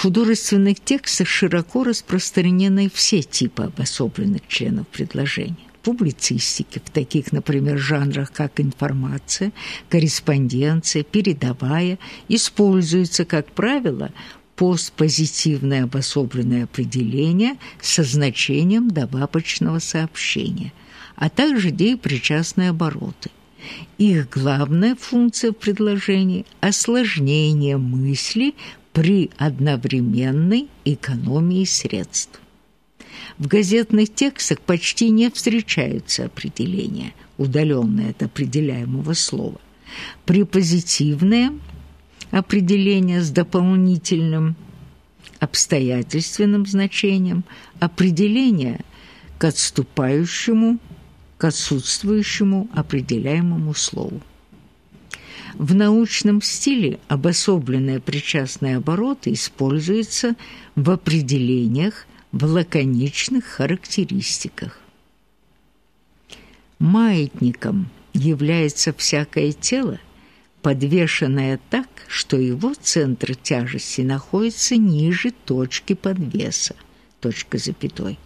Художественных текстах широко распространены все типы обособленных членов предложения. В публицистике, в таких, например, жанрах, как информация, корреспонденция, передовая, используется, как правило, постпозитивное обособленное определение со значением добавочного сообщения, а также деепричастные обороты. Их главная функция в предложении – осложнение мысли при одновременной экономии средств. В газетных текстах почти не встречаются определения, удаленные от определяемого слова. Препозитивные – определение с дополнительным обстоятельственным значением, определение к отступающему, к отсутствующему определяемому слову. В научном стиле обособленные причастные обороты используются в определениях в лаконичных характеристиках. Маятником является всякое тело – подвешенное так, что его центр тяжести находится ниже точки подвеса, точка запятой.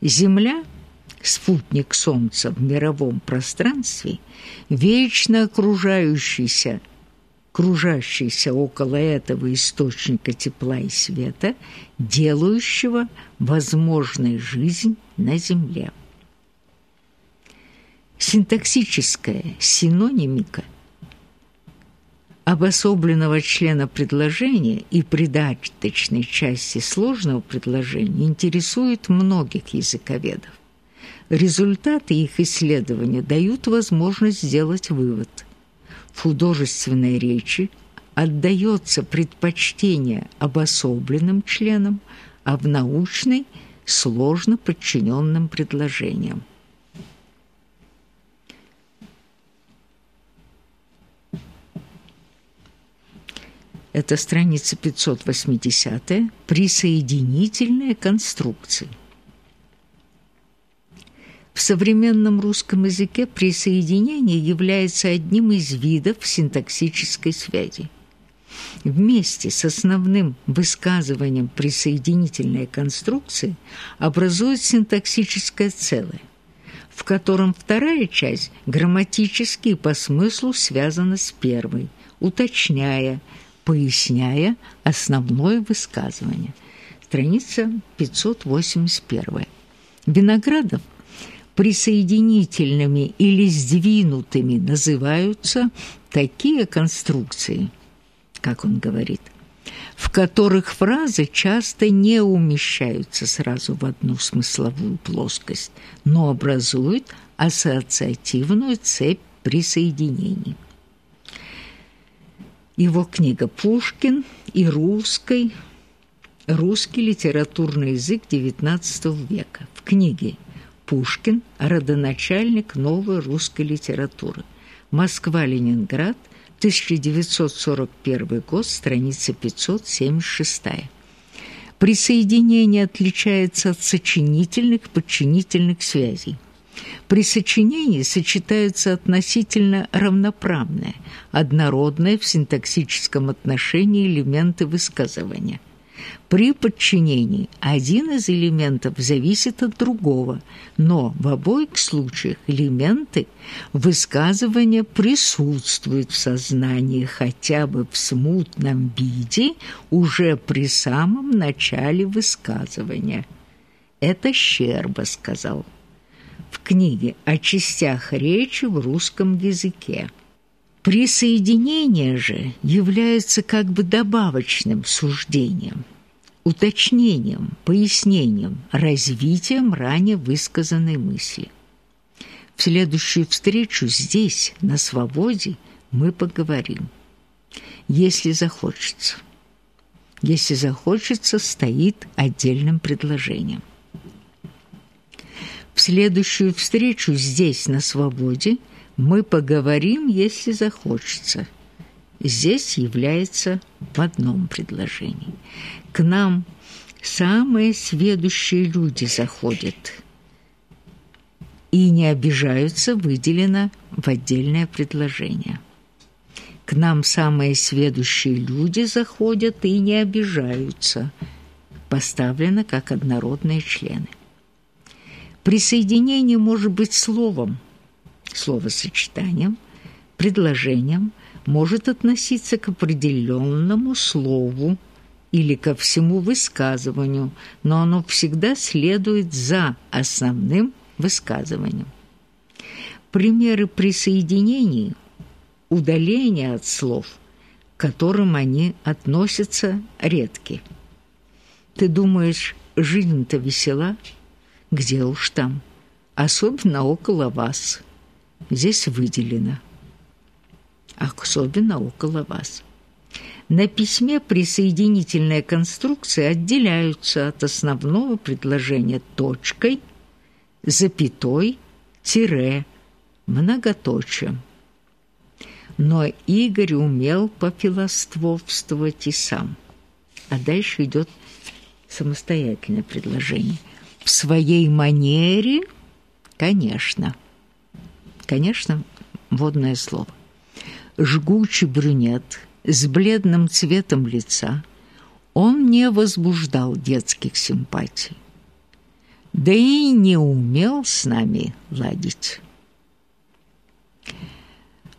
Земля – спутник Солнца в мировом пространстве, вечно окружающийся, кружащийся около этого источника тепла и света, делающего возможной жизнь на Земле. Синтаксическая синонимика – обособленного члена предложения и придаточной части сложного предложения интересует многих языковедов. Результаты их исследования дают возможность сделать вывод. В художественной речи отдается предпочтение обособленным членам, а в научной – сложно подчиненным предложениям. это страница 580, присоединительные конструкции. В современном русском языке присоединение является одним из видов синтаксической связи. Вместе с основным высказыванием присоединительной конструкции образует синтаксическое целое, в котором вторая часть грамматически и по смыслу связана с первой, уточняя, поясняя основное высказывание. Страница 581. Виноградов присоединительными или сдвинутыми называются такие конструкции, как он говорит, в которых фразы часто не умещаются сразу в одну смысловую плоскость, но образуют ассоциативную цепь присоединений его книга «Пушкин и русский, русский литературный язык XIX века». В книге «Пушкин. Родоначальник новой русской литературы. Москва-Ленинград. 1941 год. Страница 576». Присоединение отличается от сочинительных подчинительных связей. При сочинении сочетаются относительно равноправные, однородные в синтаксическом отношении элементы высказывания. При подчинении один из элементов зависит от другого, но в обоих случаях элементы высказывания присутствуют в сознании хотя бы в смутном виде уже при самом начале высказывания. Это Щерба сказал в книге о частях речи в русском языке. Присоединение же является как бы добавочным суждением, уточнением, пояснением, развитием ранее высказанной мысли. В следующую встречу здесь, на свободе, мы поговорим. Если захочется. Если захочется, стоит отдельным предложением. В следующую встречу здесь, на свободе, мы поговорим, если захочется. Здесь является в одном предложении. К нам самые сведущие люди заходят и не обижаются, выделено в отдельное предложение. К нам самые сведущие люди заходят и не обижаются. Поставлено как однородные члены. Присоединение может быть словом, словосочетанием, предложением, может относиться к определенному слову или ко всему высказыванию, но оно всегда следует за основным высказыванием. Примеры присоединений – удаления от слов, к которым они относятся, редки. Ты думаешь, жизнь-то весела? Где уж там? Особенно около вас. Здесь выделено. Особенно около вас. На письме присоединительные конструкции отделяются от основного предложения точкой, запятой, тире, многоточием. Но Игорь умел пофилософствовать и сам. А дальше идет самостоятельное предложение. В своей манере, конечно. Конечно, водное слово. Жгучий брюнет с бледным цветом лица, он не возбуждал детских симпатий. Да и не умел с нами ладить.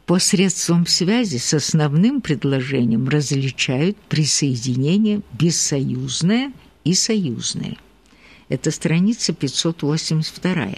Посредством связи с основным предложением различают присоединение бессоюзное и союзное. Это страница 582.